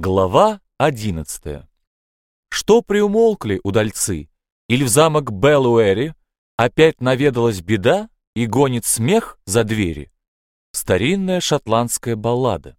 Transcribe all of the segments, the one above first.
Глава одиннадцатая. Что приумолкли удальцы? Или в замок Беллуэри опять наведалась беда и гонит смех за двери? Старинная шотландская баллада.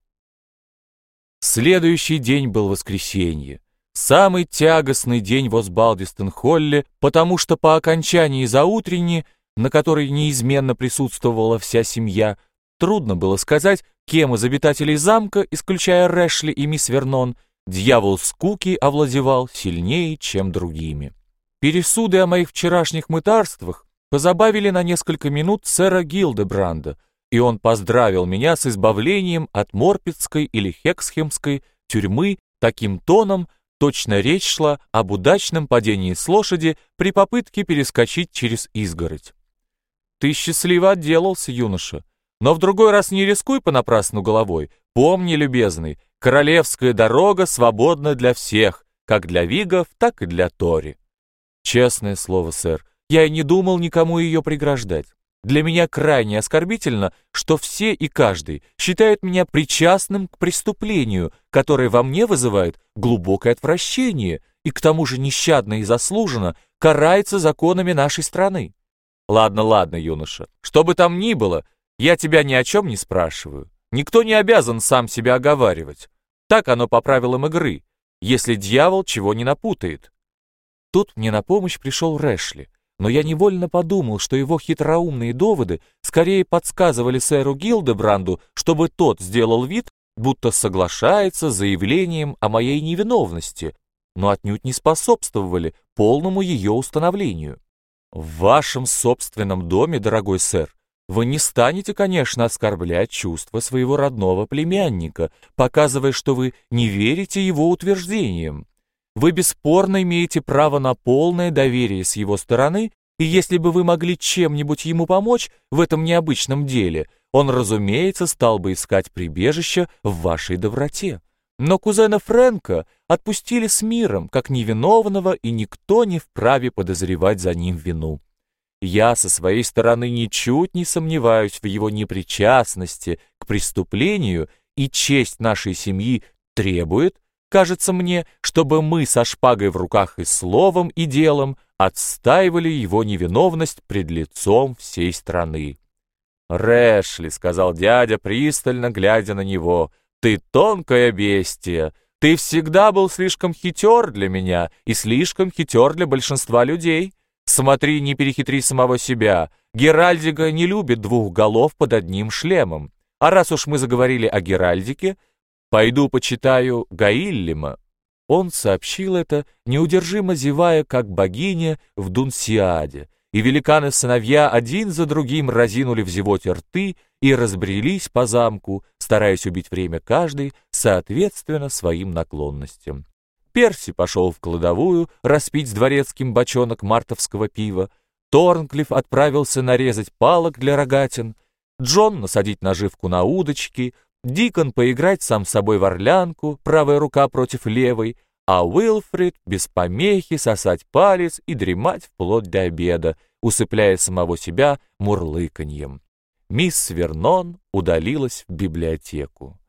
Следующий день был воскресенье. Самый тягостный день в Осбалдистон-Холле, потому что по окончании заутренни, на которой неизменно присутствовала вся семья, Трудно было сказать, кем из обитателей замка, исключая Рэшли и мисс Вернон, дьявол скуки овладевал сильнее, чем другими. Пересуды о моих вчерашних мытарствах позабавили на несколько минут сэра Гилдебранда, и он поздравил меня с избавлением от Морпетской или Хексхемской тюрьмы таким тоном, точно речь шла об удачном падении с лошади при попытке перескочить через изгородь. «Ты счастливо отделался, юноша», но в другой раз не рискуй понапрасну головой. Помни, любезный, королевская дорога свободна для всех, как для вигов, так и для тори. Честное слово, сэр, я и не думал никому ее преграждать. Для меня крайне оскорбительно, что все и каждый считают меня причастным к преступлению, которое во мне вызывает глубокое отвращение и к тому же нещадно и заслуженно карается законами нашей страны. Ладно, ладно, юноша, что бы там ни было, я тебя ни о чем не спрашиваю. Никто не обязан сам себя оговаривать. Так оно по правилам игры, если дьявол чего не напутает. Тут мне на помощь пришел Рэшли, но я невольно подумал, что его хитроумные доводы скорее подсказывали сэру Гилдебранду, чтобы тот сделал вид, будто соглашается с заявлением о моей невиновности, но отнюдь не способствовали полному ее установлению. В вашем собственном доме, дорогой сэр, вы не станете, конечно, оскорблять чувства своего родного племянника, показывая, что вы не верите его утверждениям. Вы бесспорно имеете право на полное доверие с его стороны, и если бы вы могли чем-нибудь ему помочь в этом необычном деле, он, разумеется, стал бы искать прибежище в вашей доброте. Но кузена Фрэнка отпустили с миром, как невиновного, и никто не вправе подозревать за ним вину. Я со своей стороны ничуть не сомневаюсь в его непричастности к преступлению, и честь нашей семьи требует, кажется мне, чтобы мы со шпагой в руках и словом, и делом отстаивали его невиновность пред лицом всей страны. «Рэшли», — сказал дядя, пристально глядя на него, — «ты тонкое бестие, ты всегда был слишком хитер для меня и слишком хитер для большинства людей». Смотри, не перехитри самого себя. Геральдика не любит двух голов под одним шлемом. А раз уж мы заговорили о Геральдике, пойду почитаю Гаиллима. Он сообщил это, неудержимо зевая, как богиня в Дунсиаде, и великаны-сыновья один за другим разинули в зевоте рты и разбрелись по замку, стараясь убить время каждый, соответственно своим наклонностям. Перси пошел в кладовую распить с дворецким бочонок мартовского пива, Торнклифф отправился нарезать палок для рогатин, Джон насадить наживку на удочки, Дикон поиграть сам с собой в орлянку, правая рука против левой, а Уилфрид без помехи сосать палец и дремать вплоть до обеда, усыпляя самого себя мурлыканьем. Мисс Вернон удалилась в библиотеку.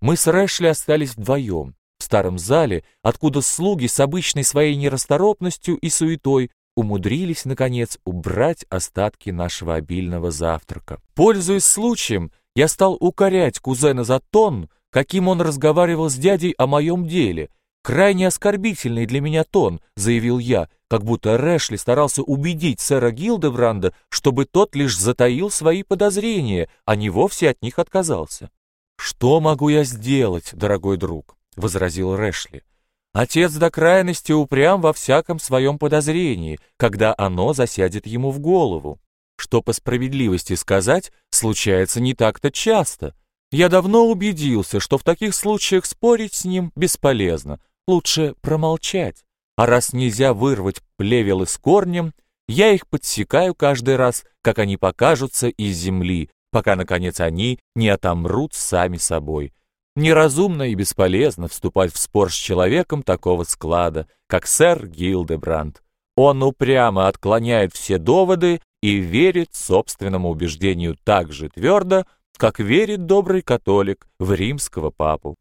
Мы с Рэшли остались вдвоем старом зале, откуда слуги с обычной своей нерасторопностью и суетой умудрились, наконец, убрать остатки нашего обильного завтрака. Пользуясь случаем, я стал укорять кузена за тон, каким он разговаривал с дядей о моем деле. «Крайне оскорбительный для меня тон», — заявил я, как будто Рэшли старался убедить сэра Гилдебранда, чтобы тот лишь затаил свои подозрения, а не вовсе от них отказался. «Что могу я сделать, дорогой друг? Возразил Рэшли. Отец до крайности упрям во всяком своем подозрении, когда оно засядет ему в голову. Что по справедливости сказать, случается не так-то часто. Я давно убедился, что в таких случаях спорить с ним бесполезно, лучше промолчать. А раз нельзя вырвать плевелы с корнем, я их подсекаю каждый раз, как они покажутся из земли, пока, наконец, они не отомрут сами собой. Неразумно и бесполезно вступать в спор с человеком такого склада, как сэр Гилдебранд. Он упрямо отклоняет все доводы и верит собственному убеждению так же твердо, как верит добрый католик в римского папу.